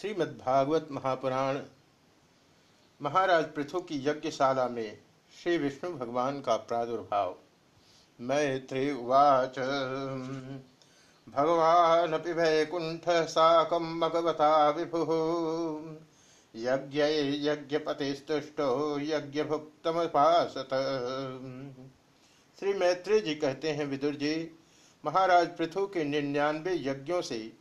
श्रीमद्भागवत महापुराण, महाराज पृथु की यज्ञशाला में श्री विष्णु भगवान का प्रादुर्भाव। मैत्री उवाच भगवान वैकुंठ साकं भगवता विभु। यज्ञ यज्ञपतिस्तुष्टो श्री मैत्री जी कहते हैं, विदुर जी, महाराज पृथु के निन्यानवे यज्ञों से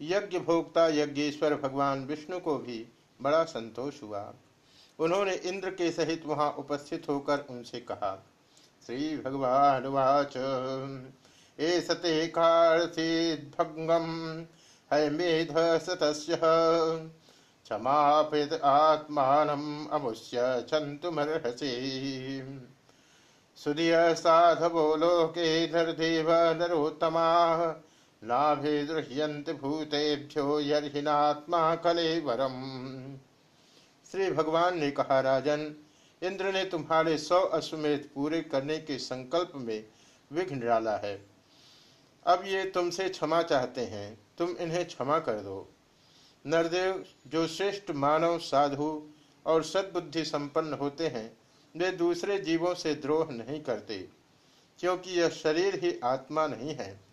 यज्ञ भोक्ता यज्ञेश्वर भगवान विष्णु को भी बड़ा संतोष हुआ। उन्होंने इंद्र के सहित वहाँ उपस्थित होकर उनसे कहा, श्री भगवान वाच। ए सते भंगम है मेध सतस्य। क्षमापित आत्मान अमुष्य सुधिय साधवो लोके नरोत्तमा। नाभिदृह्यंत भूतेभ्यो यर्हिनात्मा कलेवरम। श्री भगवान ने कहा, राजन, इंद्र ने तुम्हारे सौ अश्वमेध पूरे करने के संकल्प में विघ्न डाला है। अब ये तुमसे क्षमा चाहते हैं, तुम इन्हें क्षमा कर दो। नरदेव, जो श्रेष्ठ मानव साधु और सद्बुद्धि संपन्न होते हैं, वे दूसरे जीवों से द्रोह नहीं करते, क्योंकि यह शरीर ही आत्मा नहीं है।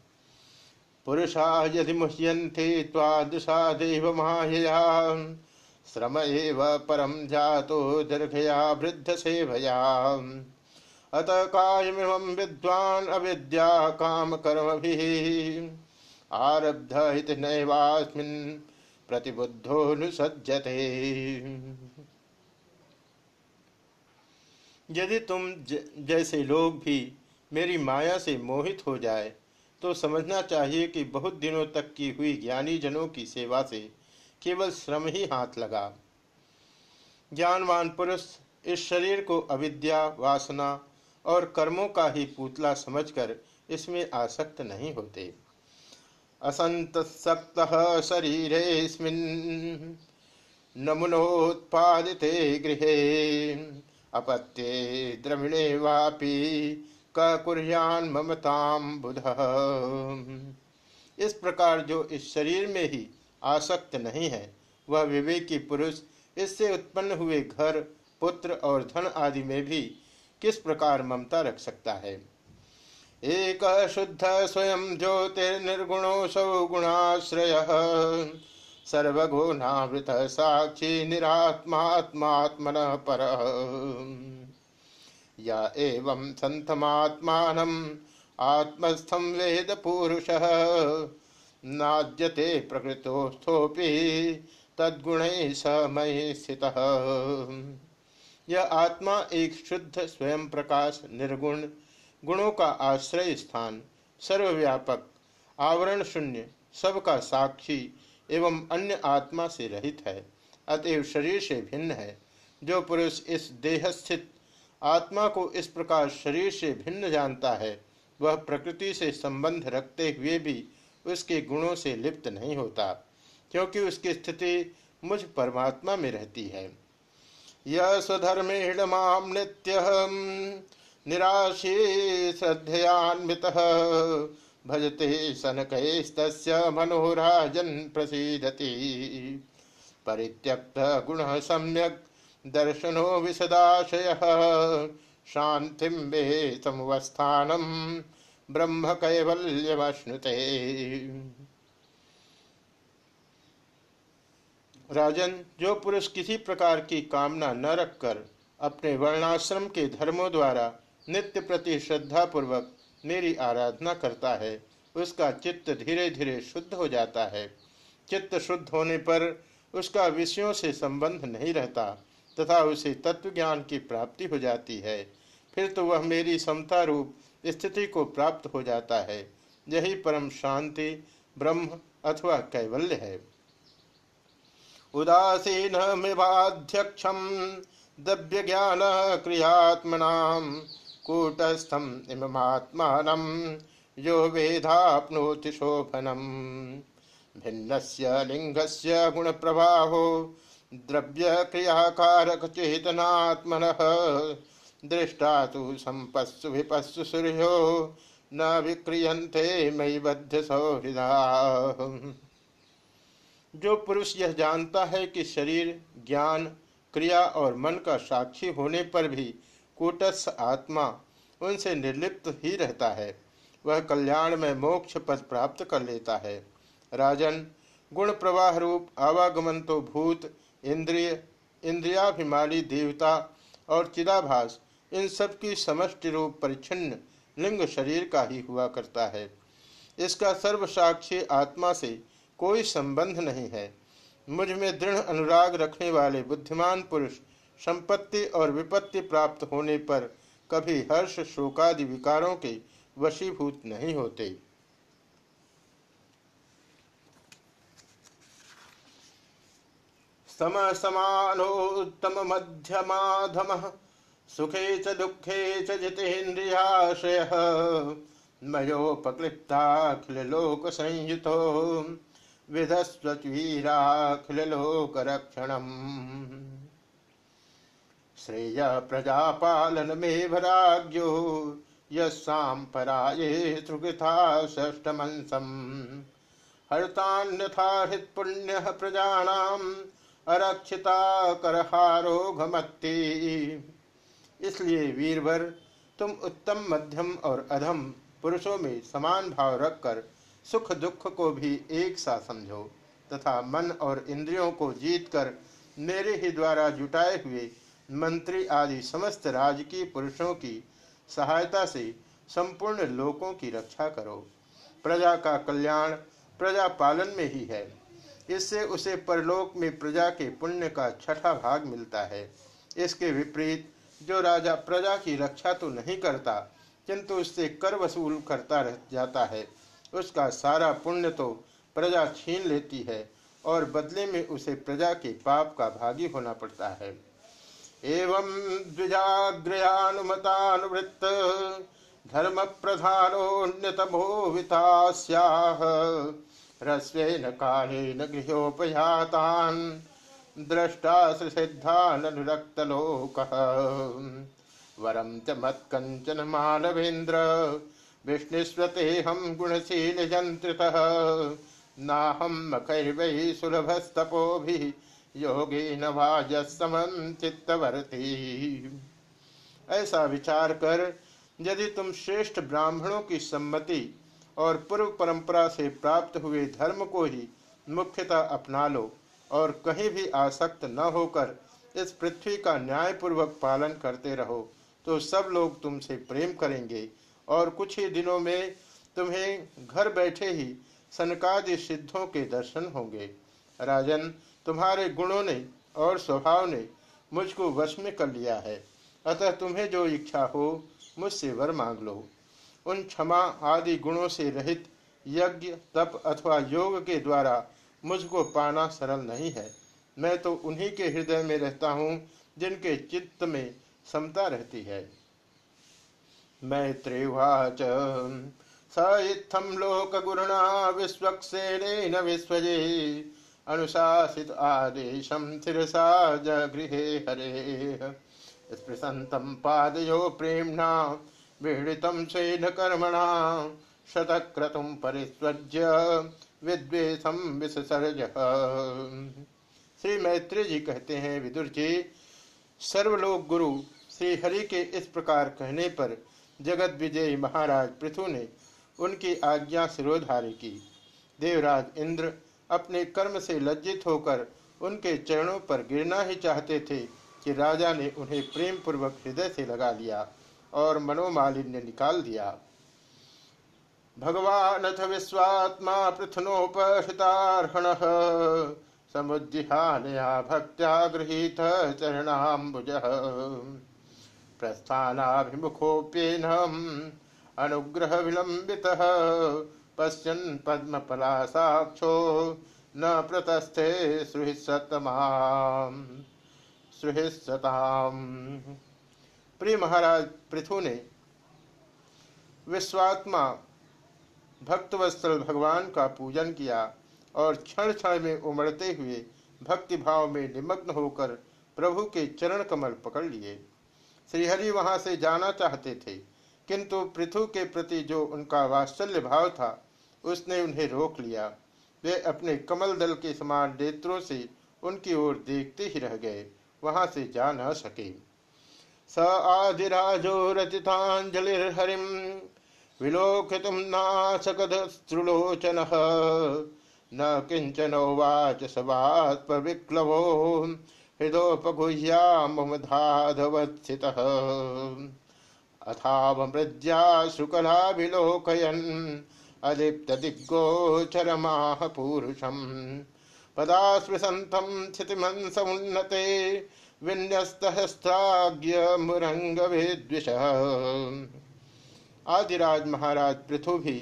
पुरुषा यदि मुह्यन्ते त्वादृशा देव मायया श्रम एव परम जातो दीर्घया वृद्ध सेवया अत कायमिमं विद्वान् अविद्या काम कर्म भी आरब्ध इति नैवास्मिन् प्रतिबुद्धोनुसज्जते यदि तुम जैसे लोग भी मेरी माया से मोहित हो जाए तो समझना चाहिए कि बहुत दिनों तक की हुई ज्ञानी जनों की सेवा से केवल श्रम ही हाथ लगा। ज्ञानवान पुरुष इस शरीर को अविद्या, वासना और कर्मों का ही पुतला समझकर इसमें आसक्त नहीं होते। असंत सक्त शरीर नमुनोत्पादिते गृह अपत्ये द्रविणे वापी कुरियान ममताम बुध। इस प्रकार जो इस शरीर में ही आसक्त नहीं है, वह विवेकी पुरुष, इससे उत्पन्न हुए घर, पुत्र और धन आदि में भी किस प्रकार ममता रख सकता है? एक शुद्ध स्वयं ज्योतिर्निर्गुणो सौ गुणाश्रय। सर्वगुणावृत साक्षी निरात्मात्मात्मन पर। या एवं संतमात्मानम आत्मस्थम वेद पुरुष। नाद्यते प्रकृतोस्थोपि तद्गुण समय स्थित। यह आत्मा एक शुद्ध, स्वयं प्रकाश, निर्गुण, गुणों का आश्रय स्थान, सर्वव्यापक, आवरण शून्य, सबका साक्षी एवं अन्य आत्मा से रहित है, अतएव शरीर से भिन्न है। जो पुरुष इस देहस्थित आत्मा को इस प्रकार शरीर से भिन्न जानता है, वह प्रकृति से संबंध रखते हुए भी उसके गुणों से लिप्त नहीं होता, क्योंकि उसकी स्थिति मुझ परमात्मा में रहती है। यह स्वधर्मेण माम नित्य, निराशी श्रद्धयान्वित, भजते सनक मनोराजन प्रसिदति। परित्यक्त गुण सम्यक दर्शनो विशदाशय शांति मे ब्रह्म कैवल्यमश्नुते राजन, जो पुरुष किसी प्रकार की कामना न रखकर अपने वर्णाश्रम के धर्मों द्वारा नित्य प्रति श्रद्धा पूर्वक मेरी आराधना करता है, उसका चित्त धीरे धीरे शुद्ध हो जाता है। चित्त शुद्ध होने पर उसका विषयों से संबंध नहीं रहता। तथा उसे तत्व ज्ञान की प्राप्ति हो जाती है। फिर तो वह मेरी समता रूप स्थिति को प्राप्त हो जाता है। यही परम शांति, ब्रह्म अथवा कैवल्य है। उदासीन मिवाध्यक्षम द्रव्य ज्ञान क्रियात्मना कूटस्थम इमात्मान यो वेदाप्नोति शोभनम। भिन्न लिंगस्य गुण प्रवाहो द्रव्य क्रियाकारक चेतनात्मन दृष्टा तो संपत्सु विपस्सु सूर्यो न विक्रियंते मई बद्ध सौहृदा। जो पुरुष यह जानता है कि शरीर, ज्ञान, क्रिया और मन का साक्षी होने पर भी कूटस्थ आत्मा उनसे निर्लिप्त ही रहता है, वह कल्याण में मोक्ष पद प्राप्त कर लेता है। राजन, गुण प्रवाह रूप आवागमन तो भूत इंद्रिय, इंद्रियाभिमानी देवता और चिदाभास, इन सब की समष्टि रूप परिच्छिन्न लिंग शरीर का ही हुआ करता है। इसका सर्वसाक्षी आत्मा से कोई संबंध नहीं है। मुझमें दृढ़ अनुराग रखने वाले बुद्धिमान पुरुष संपत्ति और विपत्ति प्राप्त होने पर कभी हर्ष शोकादि विकारों के वशीभूत नहीं होते। सम समानोत्तम सुखे च, दुखे च संयुतो विधस्वीराखिल लोक रक्षणम श्रेय प्रजापालन में भराज्यो यसापराये सुकृथा षष्टमंसम हर्तान्यथा हृत्पुण्य प्रजानाम। अरक्षिता करहारो घमत्ती। इसलिए वीरवर तुम उत्तम मध्यम और अधम पुरुषों में समान भाव रखकर सुख दुख को भी एक सा समझो, तथा मन और इंद्रियों को जीतकर मेरे ही द्वारा जुटाए हुए मंत्री आदि समस्त राजकीय पुरुषों की सहायता से संपूर्ण लोकों की रक्षा करो। प्रजा का कल्याण प्रजा पालन में ही है। इससे उसे परलोक में प्रजा के पुण्य का छठा भाग मिलता है। इसके विपरीत, जो राजा प्रजा की रक्षा तो नहीं करता, किंतु उससे कर वसूल करता रह जाता है। उसका सारा पुण्य तो प्रजा छीन लेती है और बदले में उसे प्रजा के पाप का भागी होना पड़ता है। एवं द्विजाग्रयानुमतानुवृत्त धर्म प्रधानोन्यतमो वितास्याह ह्रस्वेन कालेन गृहोपयातान् द्रष्टा सिद्धानुरक्तलोकः वरम च मत्कंचन मानवेन्द्र विष्णुस्वतेऽहं गुणशीलयन्त्रितः नाहं मकैर्वै सुलभस्तपोभिः, योगेन वाजसमं चित्तवर्ती ऐसा विचार कर, यदि तुम श्रेष्ठ ब्राह्मणों की सम्मति और पूर्व परंपरा से प्राप्त हुए धर्म को ही मुख्यतः अपना लो और कहीं भी आसक्त न होकर इस पृथ्वी का न्यायपूर्वक पालन करते रहो। तो सब लोग तुमसे प्रेम करेंगे और कुछ ही दिनों में तुम्हें घर बैठे ही सनकादि सिद्धों के दर्शन होंगे। राजन, तुम्हारे गुणों ने और स्वभाव ने मुझको वश में कर लिया है। अतः तुम्हें जो इच्छा हो, मुझसे वर मांग लो। उन क्षमा आदि गुणों से रहित यज्ञ, तप अथवा योग के द्वारा मुझको पाना सरल नहीं है। मैं तो उन्हीं के हृदय में रहता हूँ, जिनके चित्त में समता रहती है। मैत्रेवाच स इत्थम लोक गुरुणा विश्वक्सेन विश्वजे, अनुशासित आदेशम जगृहे हरे। स्पृशंतम पादयो प्रेमणा विहृतम स्वेन कर्मणा शतक्रतुम परिस्वज्य विद्वेषम विसर्ज श्री मैत्री जी कहते हैं, विदुर जी, सर्वलोक गुरु श्री हरि के इस प्रकार कहने पर जगत विजयी महाराज पृथु ने उनकी आज्ञा सिरोधारी की। देवराज इंद्र अपने कर्म से लज्जित होकर उनके चरणों पर गिरना ही चाहते थे कि राजा ने उन्हें प्रेम पूर्वक हृदय से लगा लिया। और मनोमालिन्य निकाल दिया। भगवानथ विश्वात्मा पृथनोपहृतार्हण समुद्दिहानया भक्त्या गृहीत चरणाम्बुज। प्रस्थानाभिमुखोप्येनम् अनुग्रह विलंबित पश्यन् पद्मपलासाक्षो न प्रतस्थे सुहृत्सतमाम सुहृत्सताम प्रिय महाराज पृथु ने विश्वात्मा भक्तवत्सल भगवान का पूजन किया और क्षण क्षण में उमड़ते हुए भक्ति भाव में निमग्न होकर प्रभु के चरण कमल पकड़ लिए। श्रीहरि वहाँ से जाना चाहते थे, किंतु पृथु के प्रति जो उनका वात्सल्य भाव था, उसने उन्हें रोक लिया। वे अपने कमल दल के समान नेत्रों से उनकी ओर देखते ही रह गए, वहाँ से जा न सके। स आदिराजो रचितांजलिर्हरिम विलोकित नाशकदश्रुलोचन न किंचनोवाच सवात्म विक्लवो हृदोपगुह्यामुमधाधवत्सितः अथावमृज्या शुकलाभिलोकयन् अलिप्तदिग्गोचरमाह पूरुषम्। पदास्पृशन्तं स्थितिमंसमुन्नते आदिराज महाराज पृथु भी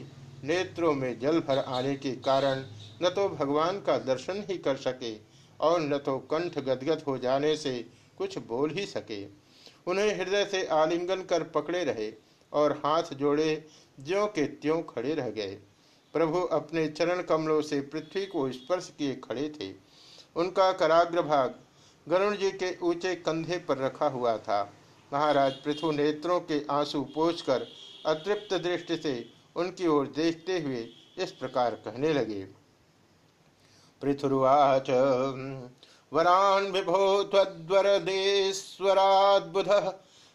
नेत्रों में जल भर आने के कारण न तो भगवान का दर्शन ही कर सके और न तो कंठ गदगद हो जाने से कुछ बोल ही सके। उन्हें हृदय से आलिंगन कर पकड़े रहे और हाथ जोड़े ज्यो के त्यों खड़े रह गए। प्रभु अपने चरण कमलों से पृथ्वी को स्पर्श किए खड़े थे। उनका कराग्र भाग गरुण जी के ऊँचे कंधे पर रखा हुआ था। महाराज पृथु नेत्रों के आँसू पोछकर अतृप्त दृष्टि से उनकी ओर देखते हुए इस प्रकार कहने लगे। पृथुर्वाच, वरान विभो त्वद्वरदेश्वराद्बुध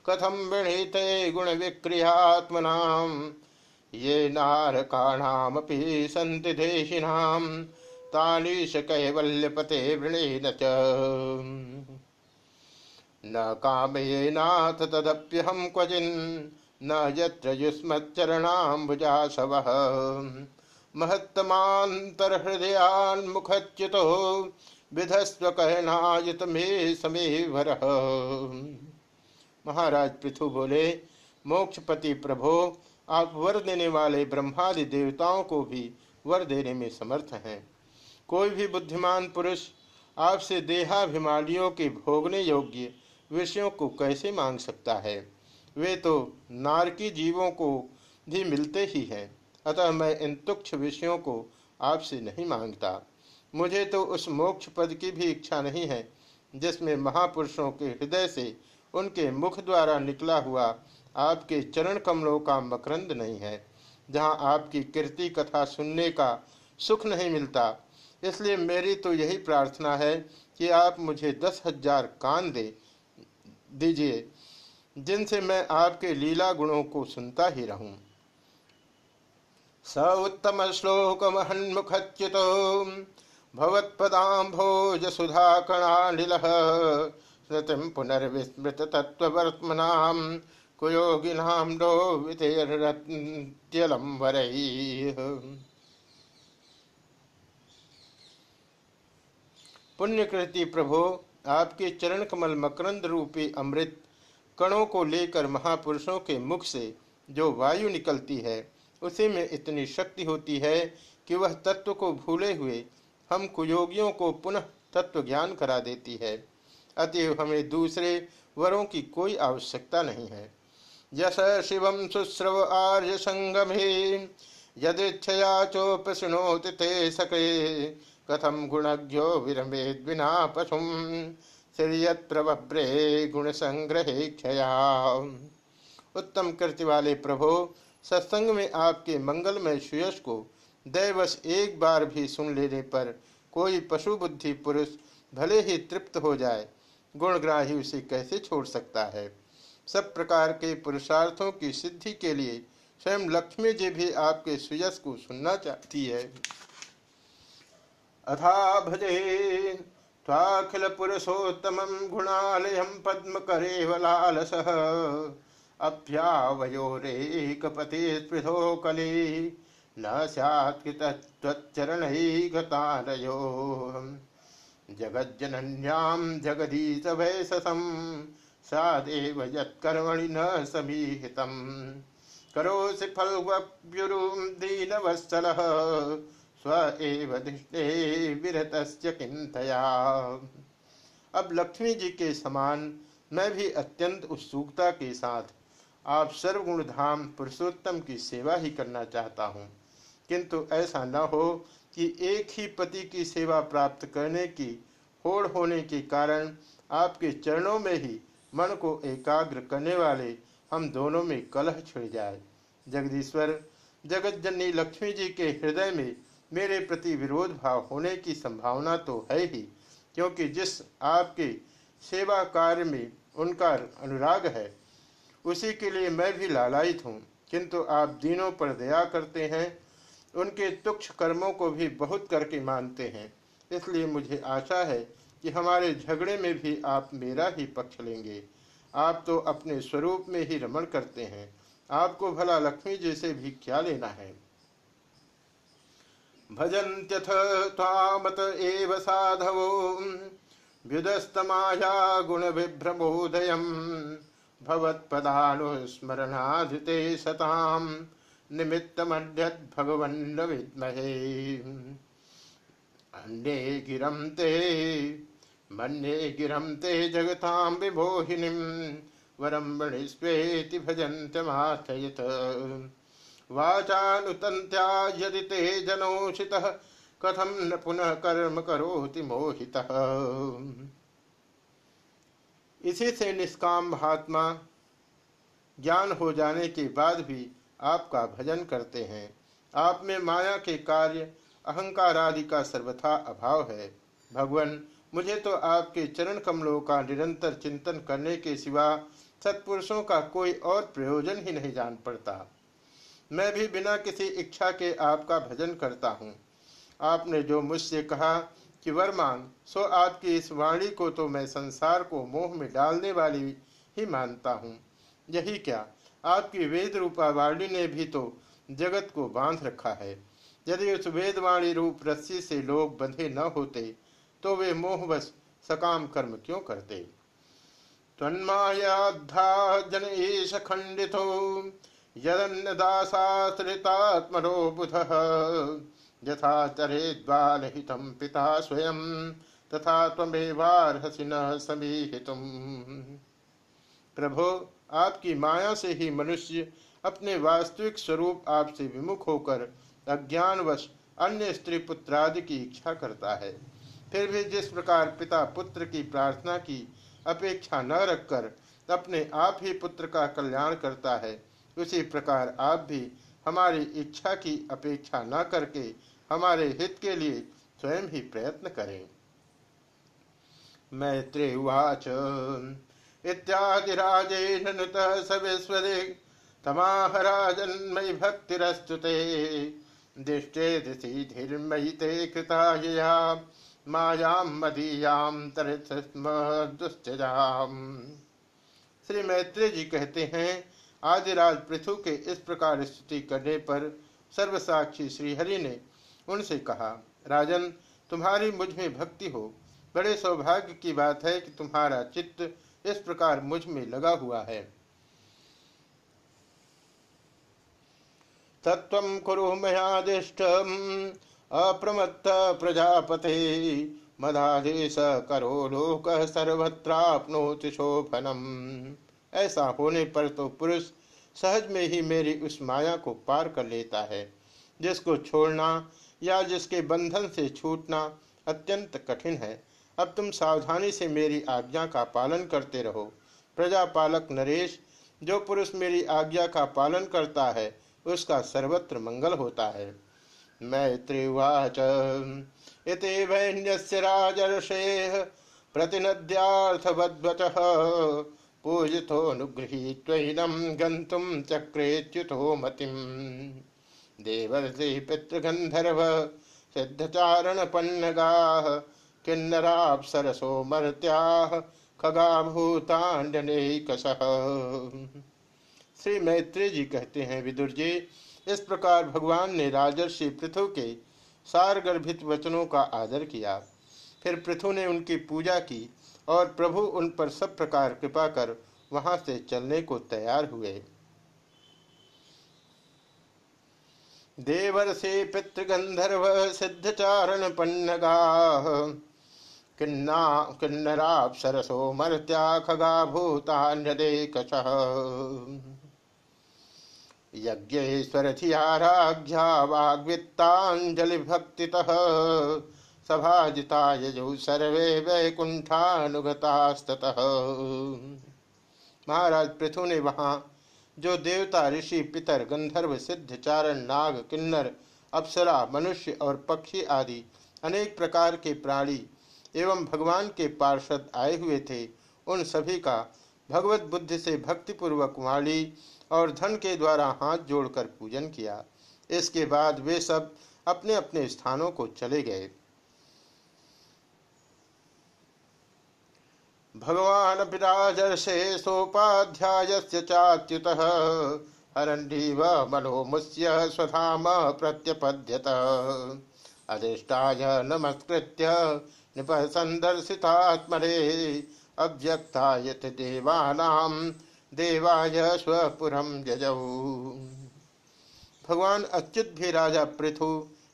कथम वृणीते गुण विक्रियात्मना ये नारकाणामपि सन्ति देशिनां तानीश कैवल्यपते वृणेन च न कामयेनाथ तदप्यहं क्वचिन्, न यत्र युष्मच्चरणाम्बुजाशवः महत्तमान्तर्हृदयान्मुखच्युतो विधस्व कहनायत में समय महाराज पृथु बोले, मोक्षपति प्रभो, आप वर देने वाले ब्रह्मादि देवताओं को भी वर देने में समर्थ हैं। कोई भी बुद्धिमान पुरुष आपसे देहाभिमानियों के भोगने योग्य विषयों को कैसे मांग सकता है? वे तो नारकी जीवों को भी मिलते ही हैं, अतः मैं इन तुक्ष विषयों को आपसे नहीं माँगता। मुझे तो उस मोक्ष पद की भी इच्छा नहीं है, जिसमें महापुरुषों के हृदय से उनके मुख द्वारा निकला हुआ आपके चरण कमलों का मकरंद नहीं है, जहाँ आपकी कीर्ति कथा सुनने का सुख नहीं मिलता इसलिए मेरी तो यही प्रार्थना है कि आप मुझे दस हज़ार कान दे, दीजिए, जिनसे मैं आपके लीला गुणों को सुनता ही रहूँ। स उत्तम श्लोक महन्मुखच्युत, भवत्पदाम्भोज सुधा कणानिल स्मृतिम पुनर्विस्मृत तत्वर्त्मनाम कुयोगिनाम नो वितेरत्यलम पुण्यकृति प्रभो, आपके चरण कमल मकरंद रूपी अमृत कणों को लेकर महापुरुषों के मुख से जो वायु निकलती है, उसी में इतनी शक्ति होती है कि वह तत्व को भूले हुए हम कुयोगियों को पुनः तत्व ज्ञान करा देती है। अतएव हमें दूसरे वरों की कोई आवश्यकता नहीं है। यश शिवम सुश्रव आर्य संगमे यदृक्षया चोपृणोति ते सके। कथम गुणज्ञो विरमेद बिना पशुम। प्रभ्रे गुण संग्रहे क्षया। उत्तम कृति वाले प्रभो, सत्संग में आपके मंगलमय सुयश को दैवश एक बार भी सुन लेने पर कोई पशु बुद्धि पुरुष भले ही तृप्त हो जाए, गुणग्राही उसे कैसे छोड़ सकता है? सब प्रकार के पुरुषार्थों की सिद्धि के लिए स्वयं लक्ष्मी जी भी आपके सुयश को सुनना चाहती है। अथा भजे त्वाखिल पुरुषोत्तम गुणालय पद्म करेवलालस अभ्यावयोरेकपति स्पृधो कले, न सत्कृतच्चरणैकतारयो जगज्जनन्यां जगदीश वैससं सा देव यत्कर्मणि न समीहितम्। करोसि फल्व्युरुं दीनवत्सलः। अब लक्ष्मी जी के समान मैं भी अत्यंत उत्सुकता के साथ आप सर्वगुण धाम पुरुषोत्तम की सेवा ही करना चाहता हूँ। किंतु ऐसा न हो कि एक ही पति की सेवा प्राप्त करने की, होड़ होने के कारण आपके चरणों में ही मन को एकाग्र करने वाले हम दोनों में कलह छिड़ जाए। जगदीश्वर जगत जननी लक्ष्मी जी के हृदय में मेरे प्रति विरोध भाव होने की संभावना तो है ही, क्योंकि जिस आपके सेवा कार्य में उनका अनुराग है, उसी के लिए मैं भी लालायित हूँ। किंतु आप दिनों पर दया करते हैं, उनके तुक्ष कर्मों को भी बहुत करके मानते हैं। इसलिए मुझे आशा है कि हमारे झगड़े में भी आप मेरा ही पक्ष लेंगे। आप तो अपने स्वरूप में ही रमण करते हैं। आपको भला लक्ष्मी जैसे भी क्या लेना है? भजन्त्यथ तामत एव साधवो। व्युदस्तमाया गुण विभ्रमोदय भवत्पदानुस्मरणाधिते सताम। निमित्तमड्यत भगवन्न विद्महे अन्ये गिरम ते, मन्ये गिरम ते जगतां विमोहिनीं वरं वणिस्वेति भजन्तमाथयत वाचानुतन्त्या यदि ते जनोषितः कथम न पुनः कर्म करोति मोहितः। इसी से निष्काम महात्मा ज्ञान हो जाने के बाद भी आपका भजन करते हैं। आप में माया के कार्य, अहंकार आदि का सर्वथा अभाव है। भगवान, मुझे तो आपके चरण कमलों का निरंतर चिंतन करने के सिवा सत्पुरुषों का कोई और प्रयोजन ही नहीं जान पड़ता। मैं भी बिना किसी इच्छा के आपका भजन करता हूँ। आपने जो मुझसे कहा कि, वर मांग, सो आपकी इस वाणी को तो मैं संसार को मोह में डालने वाली ही मानता हूँ। यही क्या? आपकी वेद रूपा वाणी ने भी तो जगत को बाँध रखा है। यदि उस वेदवाणी रूप रस्सी से लोग बंधे न होते तो वे मोहवश सकाम कर्म क्यों करते? तन्मायाधा जन ईश खंडितो। यदन्नदासाश्रितात्मनो बुध। यथा चरेद्वालहितं पिता स्वयं, तथा त्वमेवार्हसि न समीहितुम। प्रभो, आपकी माया से ही मनुष्य अपने वास्तविक स्वरूप आपसे विमुख होकर अज्ञानवश अन्य स्त्री पुत्रादि की इच्छा करता है। फिर भी जिस प्रकार पिता पुत्र की प्रार्थना की अपेक्षा न रखकर अपने आप ही पुत्र का कल्याण करता है उसी प्रकार आप भी हमारी इच्छा की अपेक्षा न करके हमारे हित के लिए स्वयं ही प्रयत्न करें। मैत्रेवाच इत्यादिराजेन नुत सविस्वदे तमाहराजन्मयि भक्तिरस्तुते। दिष्टे दिशि धीर्मयि ते कृता यया, मायां मदीयां दुश्चजाम श्री मैत्री जी कहते हैं आदिराज पृथु के इस प्रकार स्तुति करने पर सर्वसाक्षी श्रीहरि ने उनसे कहा, राजन, तुम्हारी मुझमें भक्ति हो। बड़े सौभाग्य की बात है कि तुम्हारा चित्त इस प्रकार मुझमें लगा हुआ है। तत्व कुरु मयादिष्ट अप्रमत्त प्रजापते। मदादेश करो लोक सर्वत्रापनोति शोभनम। ऐसा होने पर तो पुरुष सहज में ही मेरी उस माया को पार कर लेता है, जिसको छोड़ना या जिसके बंधन से छूटना अत्यंत कठिन है। अब तुम सावधानी से मेरी आज्ञा का पालन करते रहो। प्रजापालक नरेश, जो पुरुष मेरी आज्ञा का पालन करता है, उसका सर्वत्र मंगल होता है। मैत्रिवाच, इति वैन्यस्य राजर्षेः प्रतिनद्यार्थवद्वचः। पूजितोऽनुगृहीत्वैनं गन्तुं चक्रेच्युतो मतिम् देवर्षि पितृगन्धर्व, सिद्धचारणपन्नगाः किन्नराप्सरसो मर्त्याः खगा भूतान्यनेकशः श्री मैत्री जी कहते हैं, विदुर जी, इस प्रकार भगवान ने राजर्षि पृथु के सार गर्भित वचनों का आदर किया। फिर पृथु ने उनकी पूजा की। और प्रभु उन पर सब प्रकार कृपा कर वहाँ से चलने को तैयार हुए। देवर्षि पितृगंधर्व सिद्धचारण पन्नगा। किन्ना किन्नराप्सरसो मर्त्या खगा भूतान्यदेकशः। यज्ञेश्वरथियाराघ्या वाग्वित्ताञ्जलिभक्तितः। सभाजिता यजु सर्वे वैकुंठानुगतास्ततः महाराज पृथु ने वहाँ जो देवता, ऋषि, पितर, गंधर्व, सिद्ध, चारण, नाग, किन्नर, अप्सरा, मनुष्य और पक्षी आदि अनेक प्रकार के प्राणी एवं भगवान के पार्षद आए हुए थे, उन सभी का भगवत बुद्धि से भक्तिपूर्वक वाणी और धन के द्वारा हाथ जोड़कर पूजन किया। इसके बाद वे सब अपने अपने स्थानों को चले गए। भगवान विराजर्षे सोपाध्याय चाच्युत। हरण्डीव मनोमुष्य स्वधाम प्रत्यपद्यत। अधिष्ठाय नमस्कृत्य नृप संदर्शितात्मरे अव्यक्तायत देवानाम देवाय स्वपुरम जजऊ भगवान अच्युत भी राजा पृथु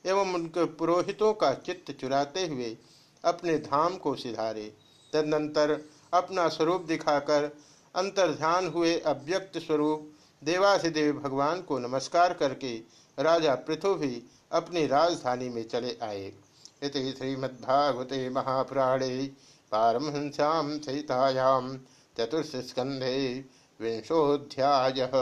एवं उनके पुरोहितों का चित्त चुराते हुए अपने धाम को सिधारे। तदनंतर अपना स्वरूप दिखाकर अंतर्ध्यान हुए अव्यक्त स्वरूप देवाधिदेव भगवान को नमस्कार करके राजा पृथु भी अपनी राजधानी में चले आए। इति श्रीमद्भागवते महापुराणे पारमहंस्यां चतुर्थ स्कंधे विंशोऽध्यायः।